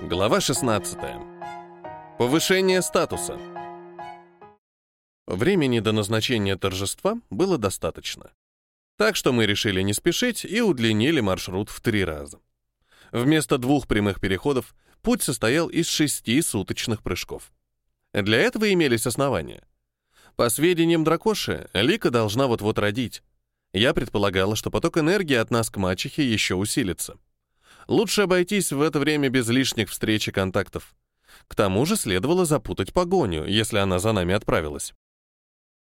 Глава 16. Повышение статуса. Времени до назначения торжества было достаточно. Так что мы решили не спешить и удлинили маршрут в три раза. Вместо двух прямых переходов путь состоял из шести суточных прыжков. Для этого имелись основания. По сведениям Дракоши, Лика должна вот-вот родить. Я предполагала, что поток энергии от нас к мачехе еще усилится. Лучше обойтись в это время без лишних встреч и контактов. К тому же следовало запутать погоню, если она за нами отправилась.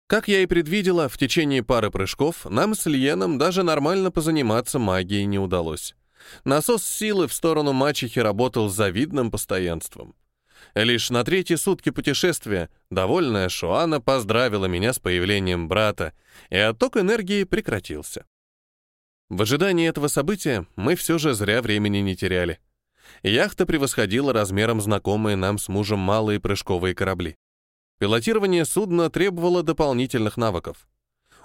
Как я и предвидела, в течение пары прыжков нам с Льеном даже нормально позаниматься магией не удалось. Насос силы в сторону мачехи работал с завидным постоянством. Лишь на третьи сутки путешествия довольная Шуана поздравила меня с появлением брата, и отток энергии прекратился. В ожидании этого события мы все же зря времени не теряли. Яхта превосходила размером знакомые нам с мужем малые прыжковые корабли. Пилотирование судна требовало дополнительных навыков.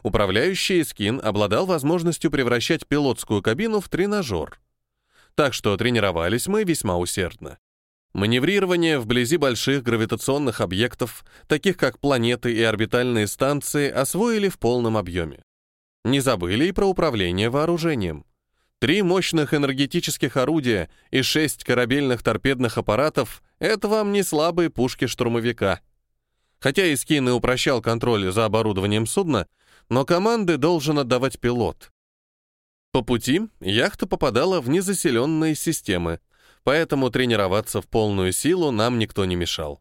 Управляющий скин обладал возможностью превращать пилотскую кабину в тренажер. Так что тренировались мы весьма усердно. Маневрирование вблизи больших гравитационных объектов, таких как планеты и орбитальные станции, освоили в полном объеме. Не забыли и про управление вооружением. Три мощных энергетических орудия и шесть корабельных торпедных аппаратов — это вам не слабые пушки штурмовика. Хотя Искин и упрощал контроль за оборудованием судна, но команды должен отдавать пилот. По пути яхта попадала в незаселенные системы, поэтому тренироваться в полную силу нам никто не мешал.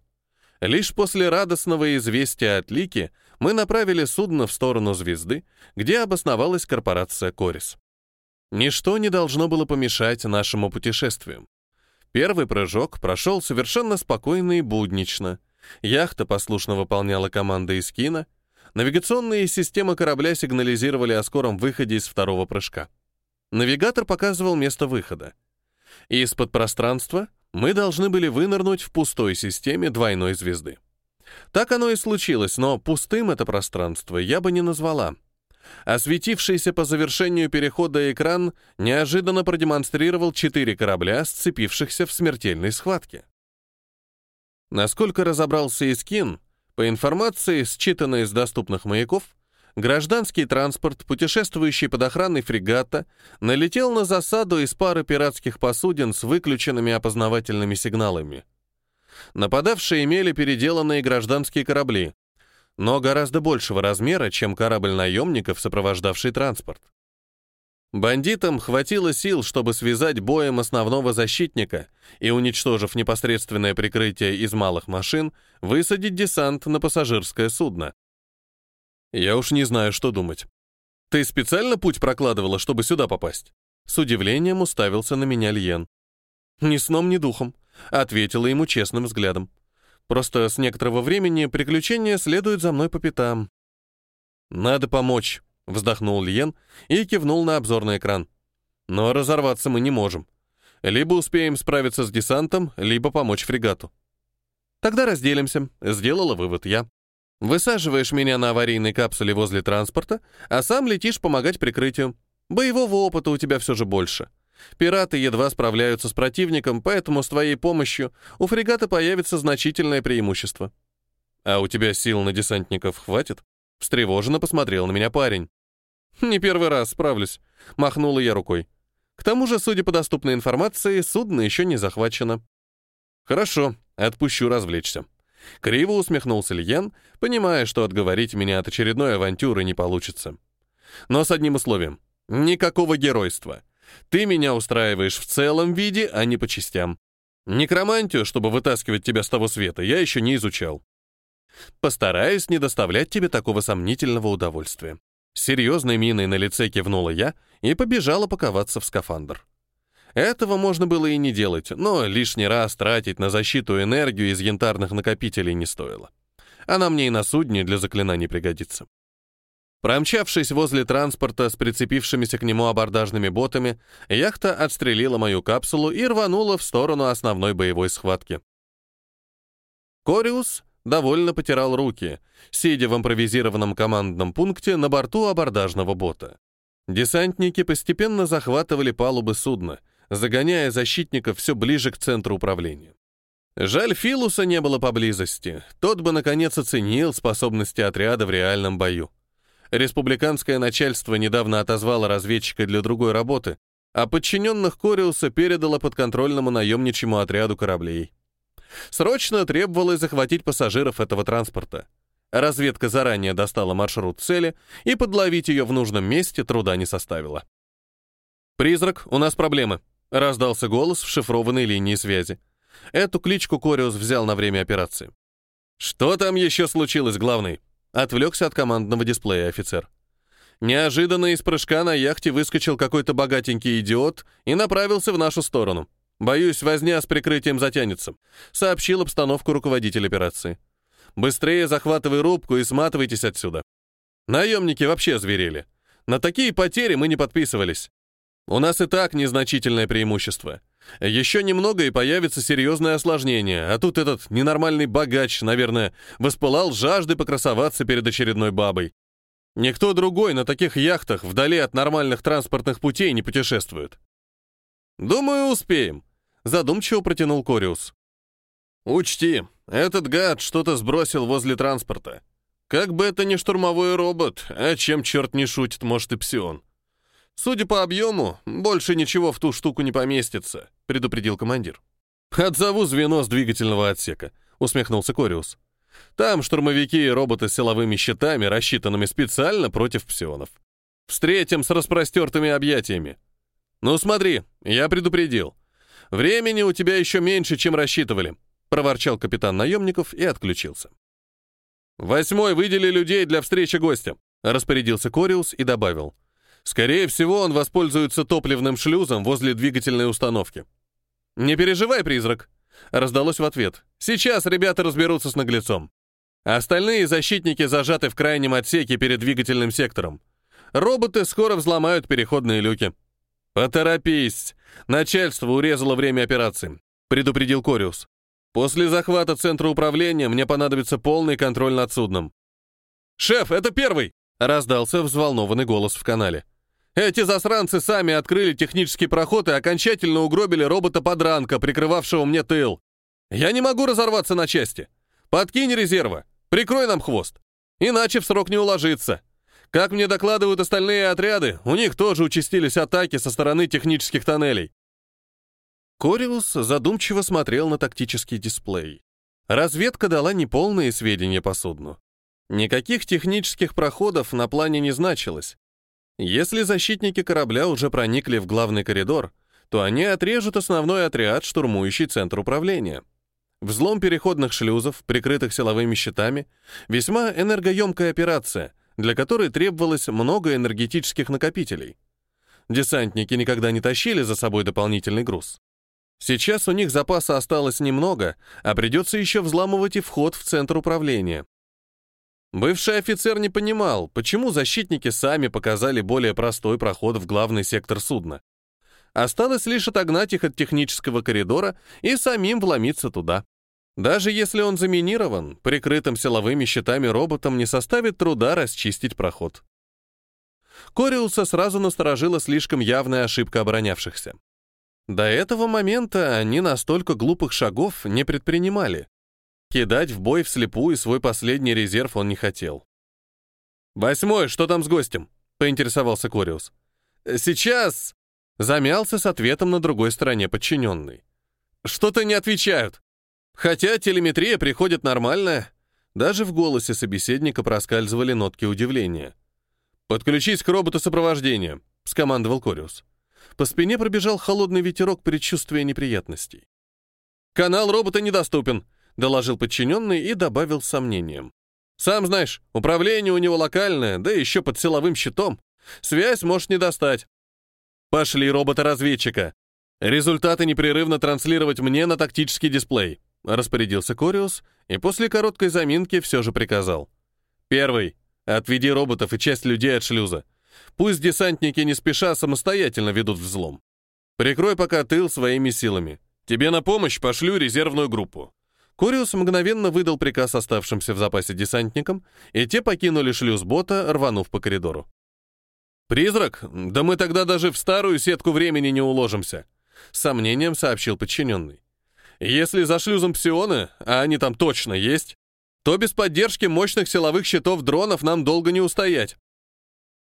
Лишь после радостного известия от Лики мы направили судно в сторону звезды, где обосновалась корпорация «Корис». Ничто не должно было помешать нашему путешествию. Первый прыжок прошел совершенно спокойно и буднично. Яхта послушно выполняла команды из кино. Навигационные системы корабля сигнализировали о скором выходе из второго прыжка. Навигатор показывал место выхода. Из-под пространства мы должны были вынырнуть в пустой системе двойной звезды. Так оно и случилось, но пустым это пространство я бы не назвала. Осветившийся по завершению перехода экран неожиданно продемонстрировал четыре корабля, сцепившихся в смертельной схватке. Насколько разобрался Искин, по информации, считанной из доступных маяков, гражданский транспорт, путешествующий под охраной фрегата, налетел на засаду из пары пиратских посудин с выключенными опознавательными сигналами. Нападавшие имели переделанные гражданские корабли, но гораздо большего размера, чем корабль наемников, сопровождавший транспорт. Бандитам хватило сил, чтобы связать боем основного защитника и, уничтожив непосредственное прикрытие из малых машин, высадить десант на пассажирское судно. Я уж не знаю, что думать. Ты специально путь прокладывала, чтобы сюда попасть? С удивлением уставился на меня Льен. Ни сном, ни духом, ответила ему честным взглядом. Просто с некоторого времени приключения следуют за мной по пятам. Надо помочь, вздохнул Льен и кивнул на обзорный экран. Но разорваться мы не можем. Либо успеем справиться с десантом, либо помочь фрегату. Тогда разделимся, сделала вывод я. Высаживаешь меня на аварийной капсуле возле транспорта, а сам летишь помогать прикрытию. Боевого опыта у тебя все же больше. Пираты едва справляются с противником, поэтому с твоей помощью у фрегата появится значительное преимущество. А у тебя сил на десантников хватит? Встревоженно посмотрел на меня парень. Не первый раз справлюсь, махнула я рукой. К тому же, судя по доступной информации, судно еще не захвачено. Хорошо, отпущу развлечься. Криво усмехнулся Льен, понимая, что отговорить меня от очередной авантюры не получится. Но с одним условием. Никакого геройства. Ты меня устраиваешь в целом виде, а не по частям. Некромантию, чтобы вытаскивать тебя с того света, я еще не изучал. Постараюсь не доставлять тебе такого сомнительного удовольствия. Серьезной миной на лице кивнула я и побежала паковаться в скафандр. Этого можно было и не делать, но лишний раз тратить на защиту энергию из янтарных накопителей не стоило. Она мне и на судне для заклинаний пригодится. Промчавшись возле транспорта с прицепившимися к нему абордажными ботами, яхта отстрелила мою капсулу и рванула в сторону основной боевой схватки. Кориус довольно потирал руки, сидя в импровизированном командном пункте на борту абордажного бота. Десантники постепенно захватывали палубы судна, загоняя защитников все ближе к центру управления. Жаль, Филуса не было поблизости. Тот бы, наконец, оценил способности отряда в реальном бою. Республиканское начальство недавно отозвало разведчика для другой работы, а подчиненных Кориуса передало подконтрольному наемничьему отряду кораблей. Срочно требовалось захватить пассажиров этого транспорта. Разведка заранее достала маршрут цели, и подловить ее в нужном месте труда не составило. «Призрак, у нас проблемы», — раздался голос в шифрованной линии связи. Эту кличку Кориус взял на время операции. «Что там еще случилось, главный?» — отвлекся от командного дисплея офицер. Неожиданно из прыжка на яхте выскочил какой-то богатенький идиот и направился в нашу сторону. Боюсь, возня с прикрытием затянется», — сообщил обстановку руководитель операции. «Быстрее захватывай рубку и сматывайтесь отсюда». Наемники вообще зверели. На такие потери мы не подписывались. У нас и так незначительное преимущество. Еще немного, и появится серьезное осложнение, а тут этот ненормальный богач, наверное, воспылал жаждой покрасоваться перед очередной бабой. Никто другой на таких яхтах вдали от нормальных транспортных путей не путешествует. «Думаю, успеем», задумчиво протянул Кориус. «Учти, этот гад что-то сбросил возле транспорта. Как бы это ни штурмовой робот, а чем черт не шутит, может и псион. Судя по объему, больше ничего в ту штуку не поместится», — предупредил командир. «Отзову звено с двигательного отсека», — усмехнулся Кориус. «Там штурмовики и роботы с силовыми щитами, рассчитанными специально против псионов. Встретим с распростертыми объятиями. Ну смотри, я предупредил. «Времени у тебя еще меньше, чем рассчитывали», — проворчал капитан наемников и отключился. «Восьмой, выдели людей для встречи гостя», — распорядился Кориус и добавил. «Скорее всего, он воспользуется топливным шлюзом возле двигательной установки». «Не переживай, призрак», — раздалось в ответ. «Сейчас ребята разберутся с наглецом. Остальные защитники зажаты в крайнем отсеке перед двигательным сектором. Роботы скоро взломают переходные люки». «Поторопись!» Начальство урезало время операции, предупредил Кориус. После захвата центра управления мне понадобится полный контроль над судном. «Шеф, это первый!» — раздался взволнованный голос в канале. «Эти засранцы сами открыли технический проход и окончательно угробили робота-подранка, прикрывавшего мне тыл. Я не могу разорваться на части. Подкинь резерва, прикрой нам хвост. Иначе в срок не уложится. Как мне докладывают остальные отряды, у них тоже участились атаки со стороны технических тоннелей. Кориус задумчиво смотрел на тактический дисплей. Разведка дала неполные сведения по судну. Никаких технических проходов на плане не значилось. Если защитники корабля уже проникли в главный коридор, то они отрежут основной отряд, штурмующий центр управления. Взлом переходных шлюзов, прикрытых силовыми щитами, весьма энергоемкая операция, для которой требовалось много энергетических накопителей. Десантники никогда не тащили за собой дополнительный груз. Сейчас у них запаса осталось немного, а придется еще взламывать и вход в центр управления. Бывший офицер не понимал, почему защитники сами показали более простой проход в главный сектор судна. Осталось лишь отогнать их от технического коридора и самим вломиться туда. Даже если он заминирован, прикрытым силовыми щитами роботом не составит труда расчистить проход. Кориуса сразу насторожила слишком явная ошибка оборонявшихся. До этого момента они настолько глупых шагов не предпринимали. Кидать в бой вслепую свой последний резерв он не хотел. «Восьмой, что там с гостем?» — поинтересовался Кориус. «Сейчас...» — замялся с ответом на другой стороне подчиненный. «Что-то не отвечают. Хотя телеметрия приходит нормальная, даже в голосе собеседника проскальзывали нотки удивления. «Подключись к роботу сопровождения», — скомандовал Кориус. По спине пробежал холодный ветерок предчувствия неприятностей. «Канал робота недоступен», — доложил подчиненный и добавил сомнением. «Сам знаешь, управление у него локальное, да еще под силовым щитом. Связь может не достать». «Пошли робота-разведчика. Результаты непрерывно транслировать мне на тактический дисплей», Распорядился Кориус и после короткой заминки все же приказал. «Первый. Отведи роботов и часть людей от шлюза. Пусть десантники не спеша самостоятельно ведут взлом. Прикрой пока тыл своими силами. Тебе на помощь пошлю резервную группу». Кориус мгновенно выдал приказ оставшимся в запасе десантникам, и те покинули шлюз бота, рванув по коридору. «Призрак? Да мы тогда даже в старую сетку времени не уложимся», — с сомнением сообщил подчиненный. «Если за шлюзом псионы, а они там точно есть, то без поддержки мощных силовых щитов дронов нам долго не устоять.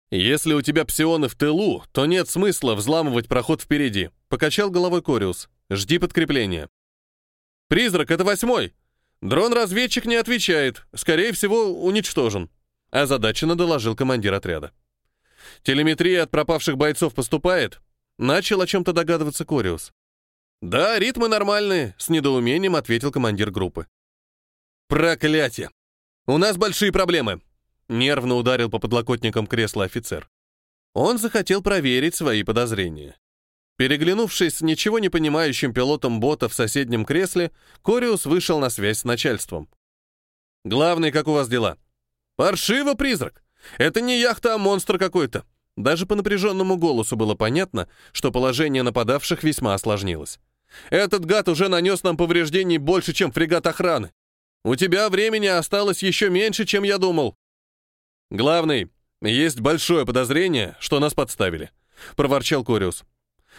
Если у тебя псионы в тылу, то нет смысла взламывать проход впереди», — покачал головой Кориус. «Жди подкрепления». «Призрак, это восьмой!» «Дрон-разведчик не отвечает. Скорее всего, уничтожен», — озадаченно доложил командир отряда. «Телеметрия от пропавших бойцов поступает?» Начал о чем-то догадываться Кориус. «Да, ритмы нормальные», — с недоумением ответил командир группы. «Проклятие! У нас большие проблемы!» Нервно ударил по подлокотникам кресла офицер. Он захотел проверить свои подозрения. Переглянувшись с ничего не понимающим пилотом бота в соседнем кресле, Кориус вышел на связь с начальством. «Главный, как у вас дела?» «Паршиво, призрак! Это не яхта, а монстр какой-то!» Даже по напряженному голосу было понятно, что положение нападавших весьма осложнилось. «Этот гад уже нанес нам повреждений больше, чем фрегат охраны. У тебя времени осталось еще меньше, чем я думал». «Главный, есть большое подозрение, что нас подставили», — проворчал Кориус.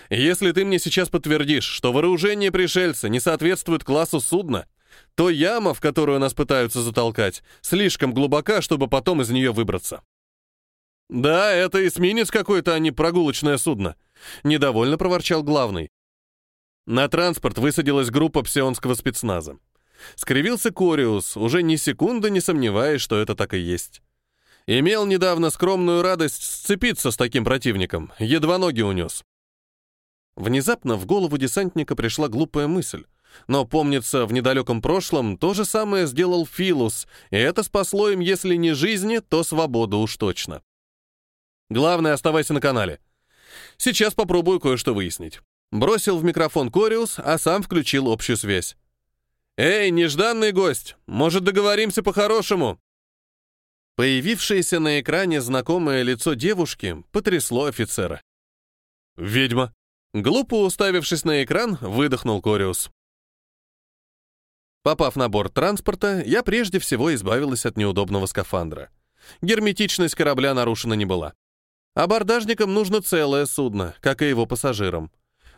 Если ты мне сейчас подтвердишь, что вооружение пришельца не соответствует классу судна, то яма, в которую нас пытаются затолкать, слишком глубока, чтобы потом из нее выбраться. Да, это эсминец какой-то, а не прогулочное судно, недовольно проворчал главный. На транспорт высадилась группа псионского спецназа. Скривился Кориус, уже ни секунды не сомневаясь, что это так и есть. Имел недавно скромную радость сцепиться с таким противником, едва ноги унес. Внезапно в голову десантника пришла глупая мысль. Но, помнится, в недалеком прошлом то же самое сделал Филус, и это спасло им, если не жизни, то свободу уж точно. Главное, оставайся на канале. Сейчас попробую кое-что выяснить. Бросил в микрофон Кориус, а сам включил общую связь. «Эй, нежданный гость, может, договоримся по-хорошему?» Появившееся на экране знакомое лицо девушки потрясло офицера. «Ведьма!» Глупо уставившись на экран, выдохнул Кориус. Попав на борт транспорта, я прежде всего избавилась от неудобного скафандра. Герметичность корабля нарушена не была. Абордажникам нужно целое судно, как и его пассажирам.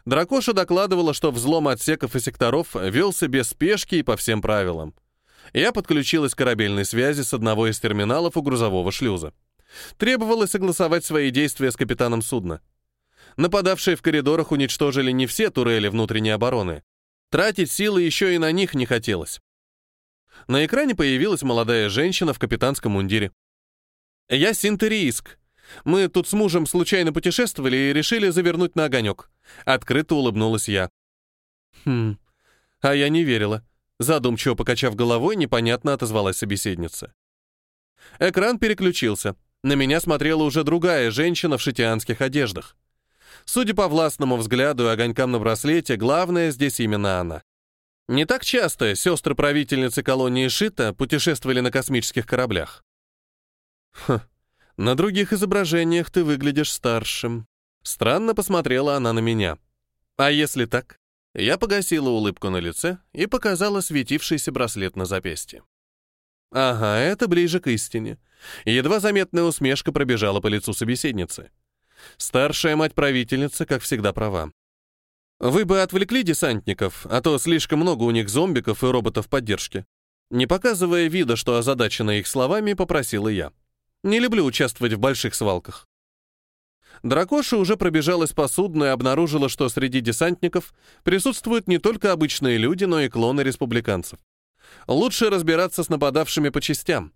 Дракоша докладывала, что взлом отсеков и секторов велся без спешки и по всем правилам. Я подключилась к корабельной связи с одного из терминалов у грузового шлюза. Требовалось согласовать свои действия с капитаном судна. Нападавшие в коридорах уничтожили не все турели внутренней обороны. Тратить силы еще и на них не хотелось. На экране появилась молодая женщина в капитанском мундире. «Я Синтерииск. Мы тут с мужем случайно путешествовали и решили завернуть на огонек». Открыто улыбнулась я. «Хм, а я не верила». Задумчиво покачав головой, непонятно отозвалась собеседница. Экран переключился. На меня смотрела уже другая женщина в шитианских одеждах. Судя по властному взгляду и огонькам на браслете, главное здесь именно она. Не так часто сестры-правительницы колонии Шита путешествовали на космических кораблях. Хм, на других изображениях ты выглядишь старшим. Странно посмотрела она на меня. А если так? Я погасила улыбку на лице и показала светившийся браслет на запястье. Ага, это ближе к истине. Едва заметная усмешка пробежала по лицу собеседницы. Старшая мать-правительница, как всегда, права. Вы бы отвлекли десантников, а то слишком много у них зомбиков и роботов поддержки. Не показывая вида, что озадачена их словами, попросила я. Не люблю участвовать в больших свалках. Дракоша уже пробежалась по судну и обнаружила, что среди десантников присутствуют не только обычные люди, но и клоны республиканцев. Лучше разбираться с нападавшими по частям.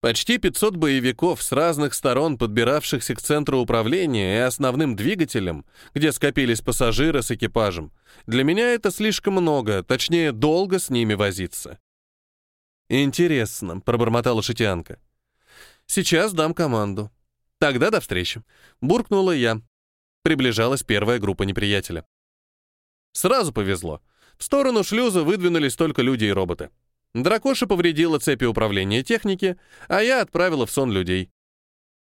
Почти 500 боевиков с разных сторон, подбиравшихся к центру управления и основным двигателям, где скопились пассажиры с экипажем. Для меня это слишком много, точнее, долго с ними возиться. «Интересно», — пробормотала Шитянка. «Сейчас дам команду». «Тогда до встречи», — буркнула я. Приближалась первая группа неприятеля. Сразу повезло. В сторону шлюза выдвинулись только люди и роботы. Дракоша повредила цепи управления техники, а я отправила в сон людей.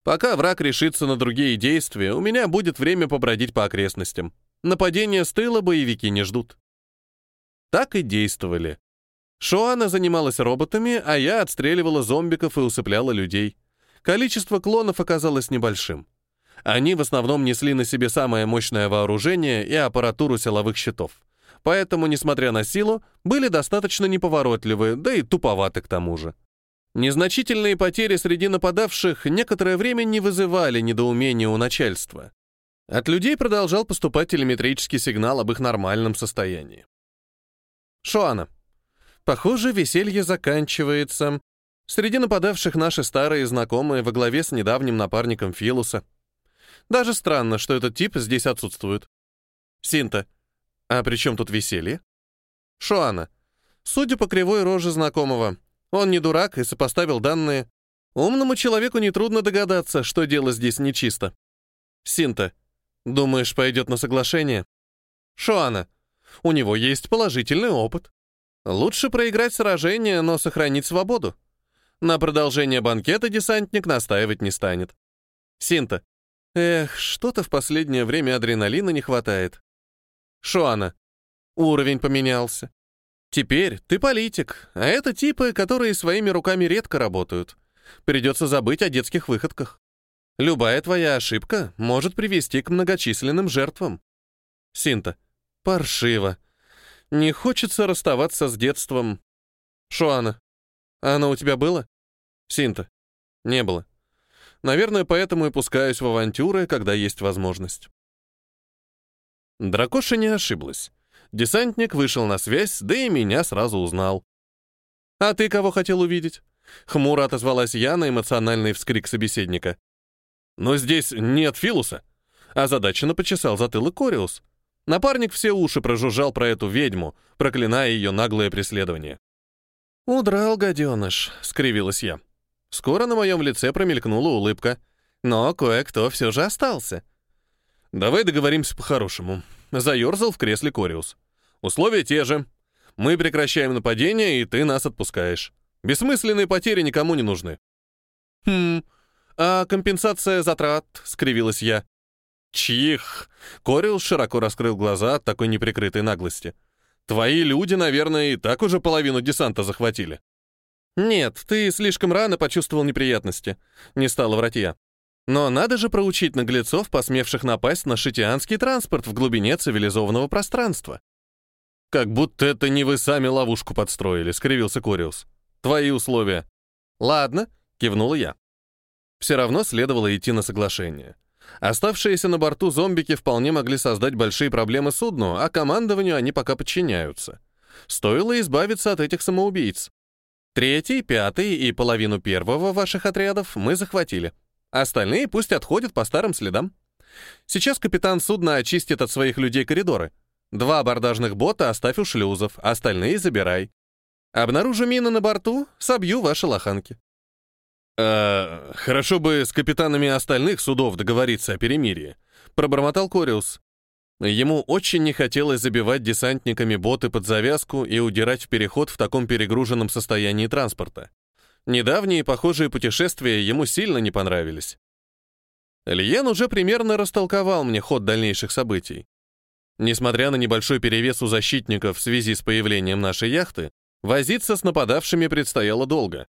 Пока враг решится на другие действия, у меня будет время побродить по окрестностям. Нападения с тыла боевики не ждут. Так и действовали. Шоана занималась роботами, а я отстреливала зомбиков и усыпляла людей. Количество клонов оказалось небольшим. Они в основном несли на себе самое мощное вооружение и аппаратуру силовых щитов. Поэтому, несмотря на силу, были достаточно неповоротливы, да и туповаты к тому же. Незначительные потери среди нападавших некоторое время не вызывали недоумения у начальства. От людей продолжал поступать телеметрический сигнал об их нормальном состоянии. Шуана. Похоже, веселье заканчивается. Среди нападавших наши старые знакомые во главе с недавним напарником Филуса. Даже странно, что этот тип здесь отсутствует. Синта. А при чем тут веселье? Шуана. Судя по кривой роже знакомого, он не дурак и сопоставил данные. Умному человеку нетрудно догадаться, что дело здесь нечисто. Синта. Думаешь, пойдет на соглашение? Шуана. У него есть положительный опыт. Лучше проиграть сражение, но сохранить свободу. На продолжение банкета десантник настаивать не станет. Синта. Эх, что-то в последнее время адреналина не хватает. Шуана. Уровень поменялся. Теперь ты политик, а это типы, которые своими руками редко работают. Придется забыть о детских выходках. Любая твоя ошибка может привести к многочисленным жертвам. Синта. Паршиво. Не хочется расставаться с детством. Шуана. Оно у тебя было? Синта. Не было. Наверное, поэтому и пускаюсь в авантюры, когда есть возможность. Дракоша не ошиблась. Десантник вышел на связь, да и меня сразу узнал. «А ты кого хотел увидеть?» Хмуро отозвалась я на эмоциональный вскрик собеседника. «Но здесь нет Филуса», — озадаченно почесал затылок Кориус. Напарник все уши прожужжал про эту ведьму, проклиная ее наглое преследование. «Удрал, гаденыш», — скривилась я. Скоро на моем лице промелькнула улыбка, но кое-кто все же остался. «Давай договоримся по-хорошему», — заерзал в кресле Кориус. Условия те же. Мы прекращаем нападение, и ты нас отпускаешь. Бессмысленные потери никому не нужны». «Хм, а компенсация затрат?» — скривилась я. «Чьих?» — Корил широко раскрыл глаза от такой неприкрытой наглости. «Твои люди, наверное, и так уже половину десанта захватили». «Нет, ты слишком рано почувствовал неприятности», — не стала врать я. «Но надо же проучить наглецов, посмевших напасть на шитианский транспорт в глубине цивилизованного пространства. «Как будто это не вы сами ловушку подстроили», — скривился Кориус. «Твои условия». «Ладно», — кивнула я. Все равно следовало идти на соглашение. Оставшиеся на борту зомбики вполне могли создать большие проблемы судну, а командованию они пока подчиняются. Стоило избавиться от этих самоубийц. Третий, пятый и половину первого ваших отрядов мы захватили. Остальные пусть отходят по старым следам. Сейчас капитан судна очистит от своих людей коридоры — Два абордажных бота оставь у шлюзов, остальные забирай. Обнаружу мины на борту, собью ваши лоханки. «Э, хорошо бы с капитанами остальных судов договориться о перемирии», — пробормотал Кориус. Ему очень не хотелось забивать десантниками боты под завязку и удирать в переход в таком перегруженном состоянии транспорта. Недавние похожие путешествия ему сильно не понравились. Лиен уже примерно растолковал мне ход дальнейших событий. Несмотря на небольшой перевес у защитников в связи с появлением нашей яхты, возиться с нападавшими предстояло долго.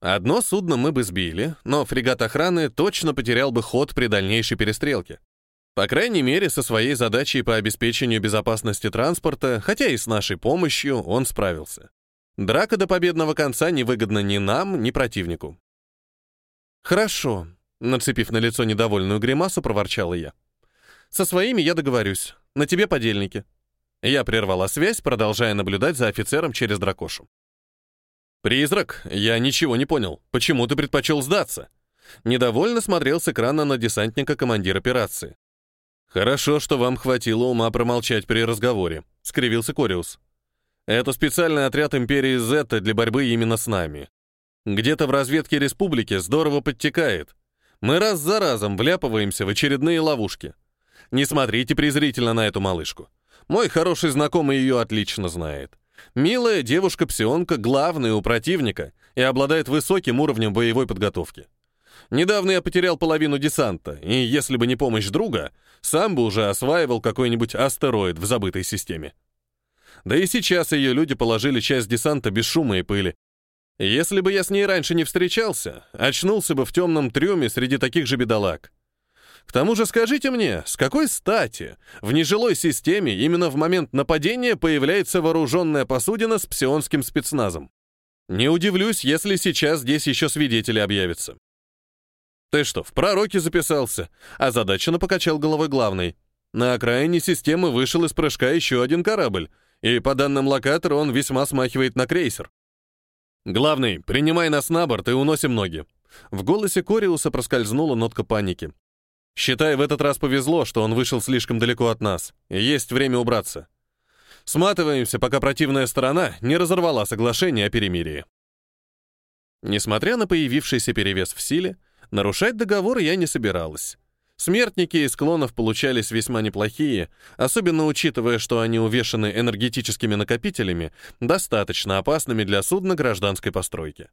Одно судно мы бы сбили, но фрегат охраны точно потерял бы ход при дальнейшей перестрелке. По крайней мере, со своей задачей по обеспечению безопасности транспорта, хотя и с нашей помощью, он справился. Драка до победного конца невыгодна ни нам, ни противнику. «Хорошо», — нацепив на лицо недовольную гримасу, проворчала я. «Со своими я договорюсь. На тебе подельники». Я прервала связь, продолжая наблюдать за офицером через дракошу. «Призрак, я ничего не понял. Почему ты предпочел сдаться?» Недовольно смотрел с экрана на десантника командир операции. «Хорошо, что вам хватило ума промолчать при разговоре», — скривился Кориус. «Это специальный отряд Империи Зетта для борьбы именно с нами. Где-то в разведке республики здорово подтекает. Мы раз за разом вляпываемся в очередные ловушки. Не смотрите презрительно на эту малышку. Мой хороший знакомый ее отлично знает. Милая девушка-псионка главная у противника и обладает высоким уровнем боевой подготовки. Недавно я потерял половину десанта, и если бы не помощь друга, сам бы уже осваивал какой-нибудь астероид в забытой системе. Да и сейчас ее люди положили часть десанта без шума и пыли. Если бы я с ней раньше не встречался, очнулся бы в темном трюме среди таких же бедолаг. К тому же скажите мне, с какой стати в нежилой системе именно в момент нападения появляется вооруженная посудина с псионским спецназом? Не удивлюсь, если сейчас здесь еще свидетели объявятся. Ты что, в пророке записался? А задаченно покачал головой главный. На окраине системы вышел из прыжка еще один корабль, и по данным локатора он весьма смахивает на крейсер. «Главный, принимай нас на борт и уносим ноги». В голосе Кориуса проскользнула нотка паники. Считай, в этот раз повезло, что он вышел слишком далеко от нас, есть время убраться. Сматываемся, пока противная сторона не разорвала соглашение о перемирии. Несмотря на появившийся перевес в силе, нарушать договор я не собиралась. Смертники из клонов получались весьма неплохие, особенно учитывая, что они увешаны энергетическими накопителями, достаточно опасными для судна гражданской постройки.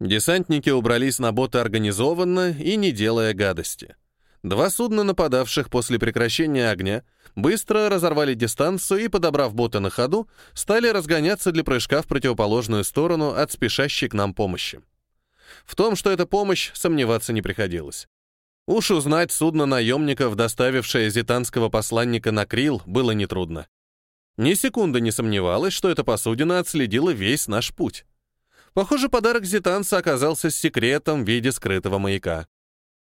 Десантники убрались на боты организованно и не делая гадости. Два судна нападавших после прекращения огня быстро разорвали дистанцию и, подобрав боты на ходу, стали разгоняться для прыжка в противоположную сторону от спешащей к нам помощи. В том, что это помощь, сомневаться не приходилось. Уж узнать судно наемников, доставившее зитанского посланника на Крил, было нетрудно. Ни секунды не сомневалась, что эта посудина отследила весь наш путь. Похоже, подарок зитанца оказался секретом в виде скрытого маяка.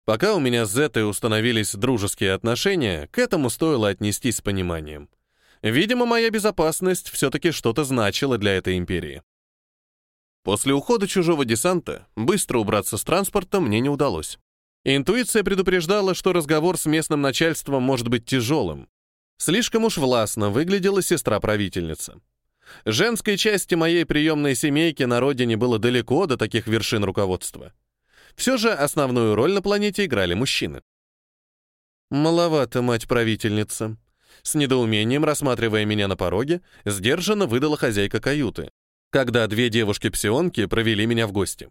Пока у меня с Зетой установились дружеские отношения, к этому стоило отнестись с пониманием. Видимо, моя безопасность все-таки что-то значила для этой империи. После ухода чужого десанта быстро убраться с транспорта мне не удалось. Интуиция предупреждала, что разговор с местным начальством может быть тяжелым. Слишком уж властно выглядела сестра-правительница. Женской части моей приемной семейки на родине было далеко до таких вершин руководства. Все же основную роль на планете играли мужчины. «Маловато, мать-правительница», с недоумением, рассматривая меня на пороге, сдержанно выдала хозяйка каюты, когда две девушки-псионки провели меня в гости.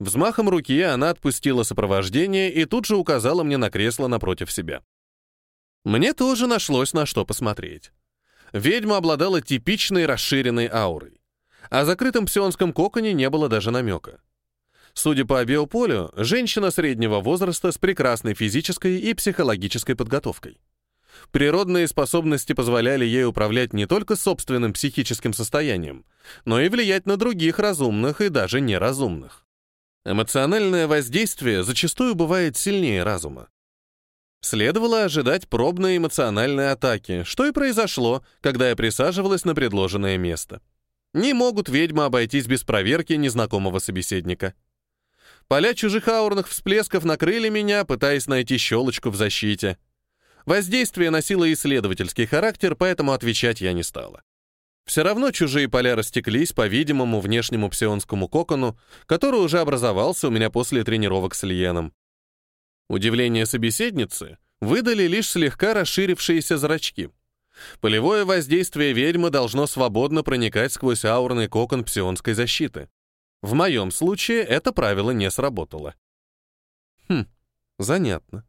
Взмахом руки она отпустила сопровождение и тут же указала мне на кресло напротив себя. Мне тоже нашлось на что посмотреть. Ведьма обладала типичной расширенной аурой. О закрытом псионском коконе не было даже намека. Судя по биополю, женщина среднего возраста с прекрасной физической и психологической подготовкой. Природные способности позволяли ей управлять не только собственным психическим состоянием, но и влиять на других разумных и даже неразумных. Эмоциональное воздействие зачастую бывает сильнее разума. Следовало ожидать пробной эмоциональной атаки, что и произошло, когда я присаживалась на предложенное место. Не могут ведьмы обойтись без проверки незнакомого собеседника. Поля чужих аурных всплесков накрыли меня, пытаясь найти щелочку в защите. Воздействие носило исследовательский характер, поэтому отвечать я не стала. Все равно чужие поля растеклись по видимому внешнему псионскому кокону, который уже образовался у меня после тренировок с Льеном. Удивление собеседницы выдали лишь слегка расширившиеся зрачки. Полевое воздействие ведьмы должно свободно проникать сквозь аурный кокон псионской защиты. В моем случае это правило не сработало. Хм, занятно.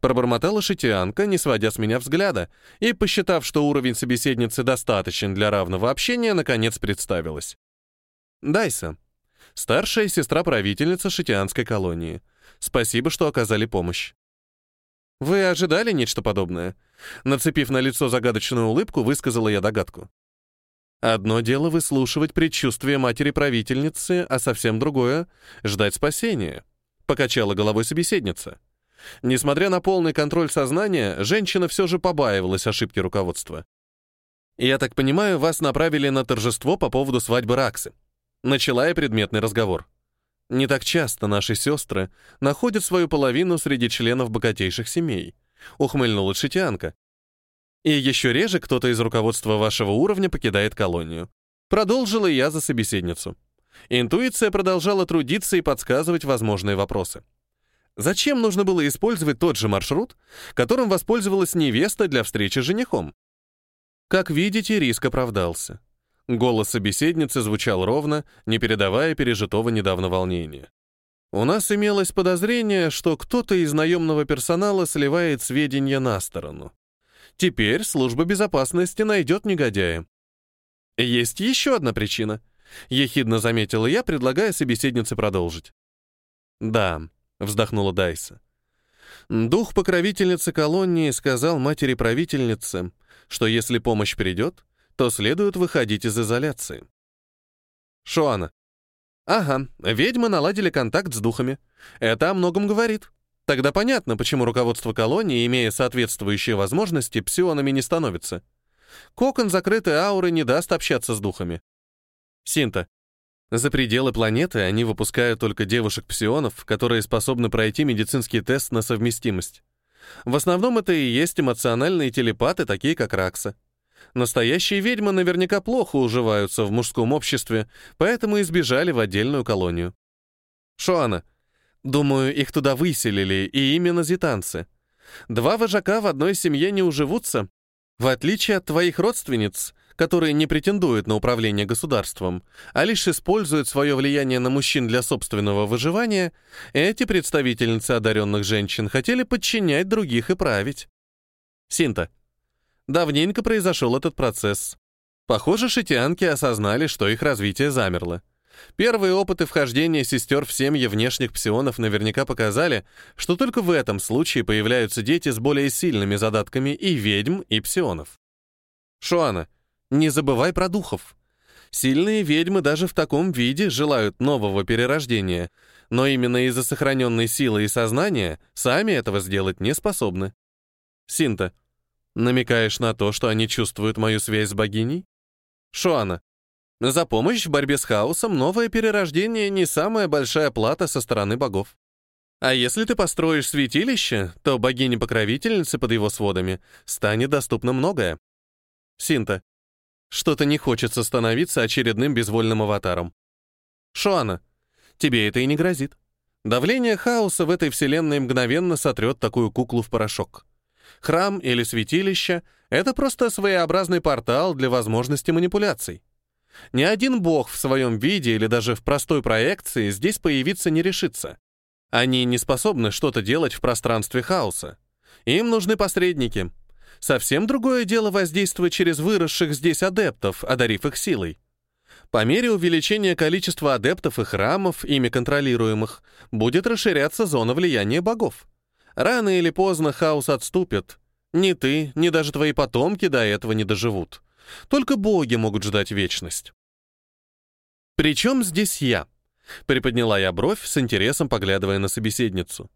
Пробормотала шитианка, не сводя с меня взгляда, и, посчитав, что уровень собеседницы достаточен для равного общения, наконец представилась. Дайса, старшая сестра правительница шитианской колонии. Спасибо, что оказали помощь. Вы ожидали нечто подобное? Нацепив на лицо загадочную улыбку, высказала я догадку. Одно дело выслушивать предчувствие матери-правительницы, а совсем другое — ждать спасения. Покачала головой собеседница. Несмотря на полный контроль сознания, женщина все же побаивалась ошибки руководства. «Я так понимаю, вас направили на торжество по поводу свадьбы Раксы». Начала я предметный разговор. Не так часто наши сестры находят свою половину среди членов богатейших семей. Ухмыльнулась шитянка. И еще реже кто-то из руководства вашего уровня покидает колонию. Продолжила я за собеседницу. Интуиция продолжала трудиться и подсказывать возможные вопросы. Зачем нужно было использовать тот же маршрут, которым воспользовалась невеста для встречи с женихом? Как видите, риск оправдался. Голос собеседницы звучал ровно, не передавая пережитого недавно волнения. У нас имелось подозрение, что кто-то из наемного персонала сливает сведения на сторону. Теперь служба безопасности найдет негодяя. Есть еще одна причина. Ехидно заметила я, предлагая собеседнице продолжить. Да, вздохнула Дайса. Дух покровительницы колонии сказал матери-правительнице, что если помощь придет, то следует выходить из изоляции. Шуана. Ага, ведьмы наладили контакт с духами. Это о многом говорит. Тогда понятно, почему руководство колонии, имея соответствующие возможности, псионами не становится. Кокон закрытой ауры не даст общаться с духами. Синта. За пределы планеты они выпускают только девушек-псионов, которые способны пройти медицинский тест на совместимость. В основном это и есть эмоциональные телепаты, такие как Ракса. Настоящие ведьмы наверняка плохо уживаются в мужском обществе, поэтому избежали в отдельную колонию. Шоана. Думаю, их туда выселили, и именно зитанцы. Два вожака в одной семье не уживутся. В отличие от твоих родственниц, которые не претендуют на управление государством, а лишь используют свое влияние на мужчин для собственного выживания, эти представительницы одаренных женщин хотели подчинять других и править. Синта. Давненько произошел этот процесс. Похоже, шитянки осознали, что их развитие замерло. Первые опыты вхождения сестер в семьи внешних псионов наверняка показали, что только в этом случае появляются дети с более сильными задатками и ведьм, и псионов. Шуана, не забывай про духов. Сильные ведьмы даже в таком виде желают нового перерождения, но именно из-за сохраненной силы и сознания сами этого сделать не способны. Синта, Намекаешь на то, что они чувствуют мою связь с богиней? Шуана. За помощь в борьбе с хаосом новое перерождение не самая большая плата со стороны богов. А если ты построишь святилище, то богине-покровительнице под его сводами станет доступно многое. Синта. Что-то не хочется становиться очередным безвольным аватаром. Шуана. Тебе это и не грозит. Давление хаоса в этой вселенной мгновенно сотрет такую куклу в порошок. Храм или святилище — это просто своеобразный портал для возможности манипуляций. Ни один бог в своем виде или даже в простой проекции здесь появиться не решится. Они не способны что-то делать в пространстве хаоса. Им нужны посредники. Совсем другое дело воздействовать через выросших здесь адептов, одарив их силой. По мере увеличения количества адептов и храмов, ими контролируемых, будет расширяться зона влияния богов. Рано или поздно хаос отступит. Ни ты, ни даже твои потомки до этого не доживут. Только боги могут ждать вечность. «Причем здесь я?» — приподняла я бровь, с интересом поглядывая на собеседницу.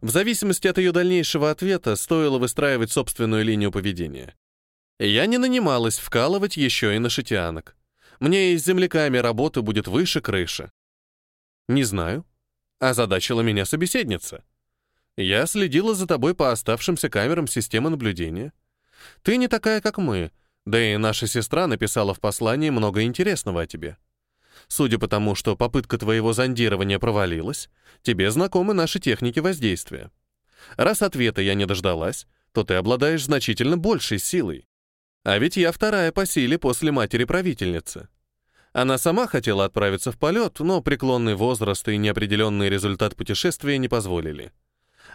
В зависимости от ее дальнейшего ответа стоило выстраивать собственную линию поведения. Я не нанималась вкалывать еще и на шитианок. Мне и с земляками работы будет выше крыши. Не знаю. Озадачила меня собеседница. Я следила за тобой по оставшимся камерам системы наблюдения. Ты не такая, как мы, да и наша сестра написала в послании много интересного о тебе. Судя по тому, что попытка твоего зондирования провалилась, тебе знакомы наши техники воздействия. Раз ответа я не дождалась, то ты обладаешь значительно большей силой. А ведь я вторая по силе после матери-правительницы. Она сама хотела отправиться в полет, но преклонный возраст и неопределенный результат путешествия не позволили.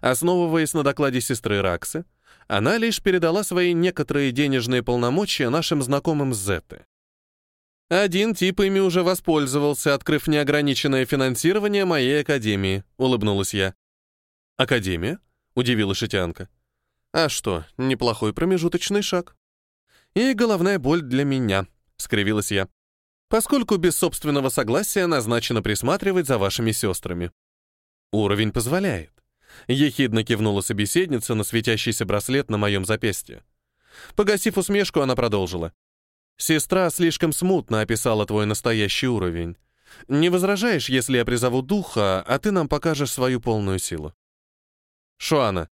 Основываясь на докладе сестры Раксы, она лишь передала свои некоторые денежные полномочия нашим знакомым Зетты. «Один тип ими уже воспользовался, открыв неограниченное финансирование моей академии», — улыбнулась я. «Академия?» — удивила Шитянка. «А что, неплохой промежуточный шаг». «И головная боль для меня», — скривилась я, «поскольку без собственного согласия назначено присматривать за вашими сестрами». «Уровень позволяет. Ехидно кивнула собеседница на светящийся браслет на моем запястье. Погасив усмешку, она продолжила. «Сестра слишком смутно описала твой настоящий уровень. Не возражаешь, если я призову духа, а ты нам покажешь свою полную силу?» Шуана.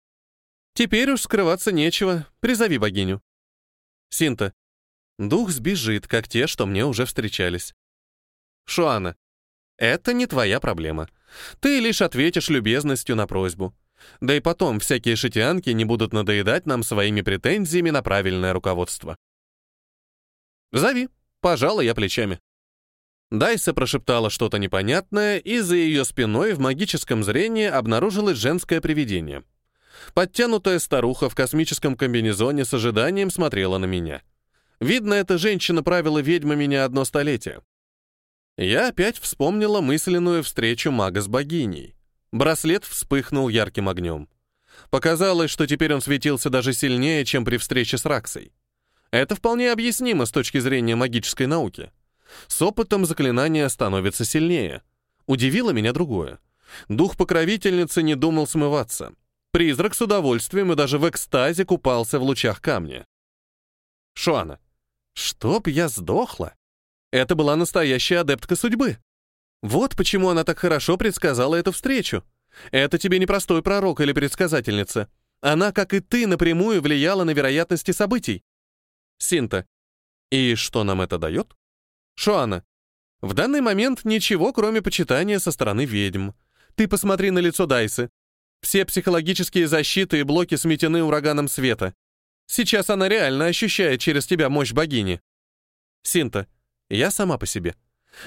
«Теперь уж скрываться нечего. Призови богиню». Синта. «Дух сбежит, как те, что мне уже встречались». Шуана. «Это не твоя проблема. Ты лишь ответишь любезностью на просьбу. Да и потом всякие шитянки не будут надоедать нам своими претензиями на правильное руководство. «Зови», — пожала я плечами. Дайса прошептала что-то непонятное, и за ее спиной в магическом зрении обнаружилось женское привидение. Подтянутая старуха в космическом комбинезоне с ожиданием смотрела на меня. Видно, эта женщина правила ведьмами не одно столетие. Я опять вспомнила мысленную встречу мага с богиней. Браслет вспыхнул ярким огнем. Показалось, что теперь он светился даже сильнее, чем при встрече с Раксой. Это вполне объяснимо с точки зрения магической науки. С опытом заклинания становится сильнее. Удивило меня другое. Дух покровительницы не думал смываться. Призрак с удовольствием и даже в экстазе купался в лучах камня. Шуана, чтоб я сдохла? Это была настоящая адептка судьбы. Вот почему она так хорошо предсказала эту встречу. Это тебе не простой пророк или предсказательница. Она, как и ты, напрямую влияла на вероятности событий. Синта. И что нам это дает? Шуана. В данный момент ничего, кроме почитания со стороны ведьм. Ты посмотри на лицо Дайсы. Все психологические защиты и блоки сметены ураганом света. Сейчас она реально ощущает через тебя мощь богини. Синта, я сама по себе.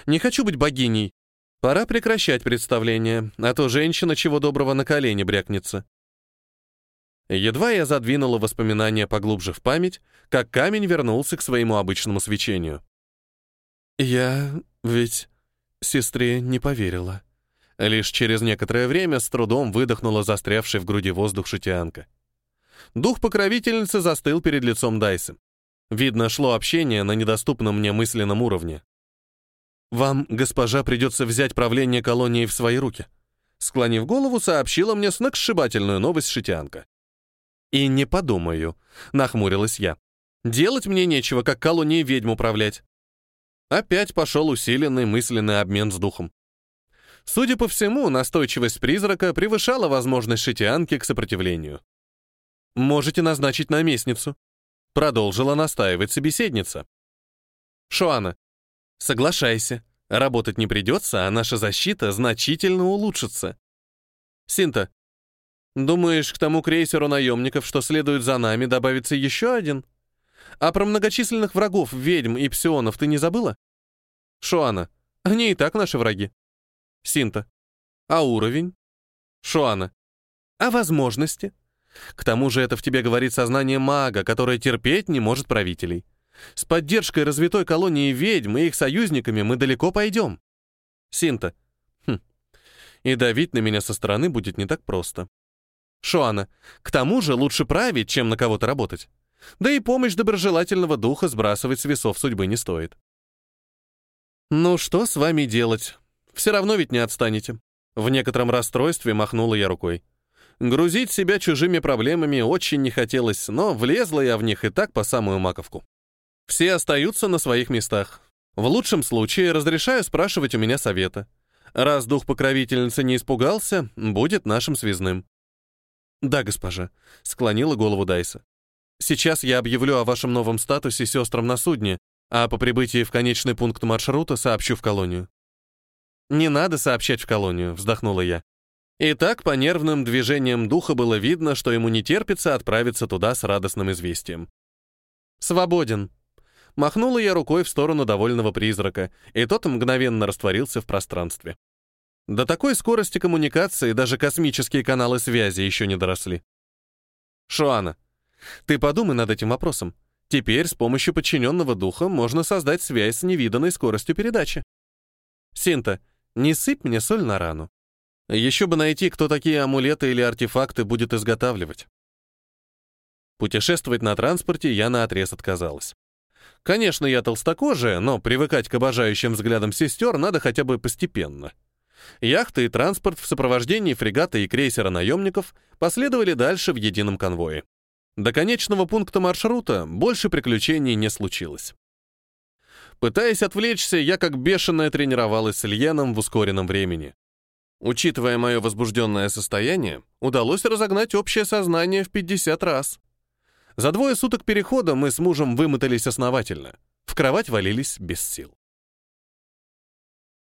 Не хочу быть богиней. Пора прекращать представление, а то женщина чего доброго на колени брякнется. Едва я задвинула воспоминания поглубже в память, как камень вернулся к своему обычному свечению. Я ведь сестре не поверила. Лишь через некоторое время с трудом выдохнула застрявший в груди воздух шитианка. Дух покровительницы застыл перед лицом Дайсы. Видно, шло общение на недоступном мне мысленном уровне. «Вам, госпожа, придется взять правление колонии в свои руки», склонив голову, сообщила мне сногсшибательную новость шитянка. «И не подумаю», — нахмурилась я. «Делать мне нечего, как колонии ведьм управлять». Опять пошел усиленный мысленный обмен с духом. Судя по всему, настойчивость призрака превышала возможность шитианки к сопротивлению. «Можете назначить наместницу», — продолжила настаивать собеседница. «Шуана, соглашайся, работать не придется, а наша защита значительно улучшится». «Синта, думаешь, к тому крейсеру наемников, что следует за нами, добавится еще один? А про многочисленных врагов, ведьм и псионов ты не забыла?» «Шуана, они и так наши враги». Синта. А уровень? Шуана. А возможности? К тому же это в тебе говорит сознание мага, которое терпеть не может правителей. С поддержкой развитой колонии ведьм и их союзниками мы далеко пойдем. Синта. Хм. И давить на меня со стороны будет не так просто. Шуана. К тому же лучше править, чем на кого-то работать. Да и помощь доброжелательного духа сбрасывать с весов судьбы не стоит. Ну что с вами делать? Все равно ведь не отстанете. В некотором расстройстве махнула я рукой. Грузить себя чужими проблемами очень не хотелось, но влезла я в них и так по самую маковку. Все остаются на своих местах. В лучшем случае разрешаю спрашивать у меня совета. Раз дух покровительницы не испугался, будет нашим связным. Да, госпожа, склонила голову Дайса. Сейчас я объявлю о вашем новом статусе сестрам на судне, а по прибытии в конечный пункт маршрута сообщу в колонию. «Не надо сообщать в колонию», — вздохнула я. И так по нервным движениям духа было видно, что ему не терпится отправиться туда с радостным известием. «Свободен», Махнула я рукой в сторону довольного призрака, и тот мгновенно растворился в пространстве. До такой скорости коммуникации даже космические каналы связи еще не доросли. Шуана, ты подумай над этим вопросом. Теперь с помощью подчиненного духа можно создать связь с невиданной скоростью передачи. Синта, не сыпь мне соль на рану. Еще бы найти, кто такие амулеты или артефакты будет изготавливать. Путешествовать на транспорте я наотрез отказалась. Конечно, я толстокожая, но привыкать к обожающим взглядам сестер надо хотя бы постепенно. Яхта и транспорт в сопровождении фрегата и крейсера наемников последовали дальше в едином конвое. До конечного пункта маршрута больше приключений не случилось. Пытаясь отвлечься, я как бешеная тренировалась с Ильяном в ускоренном времени. Учитывая мое возбужденное состояние, удалось разогнать общее сознание в 50 раз. За двое суток перехода мы с мужем вымотались основательно. В кровать валились без сил.